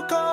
to go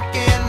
stuck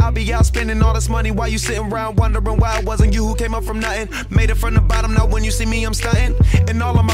I'll be out spending all this money while you sitting around wondering why it wasn't you who came up from nothing. Made it from the bottom, now when you see me, I'm stunting. And all of my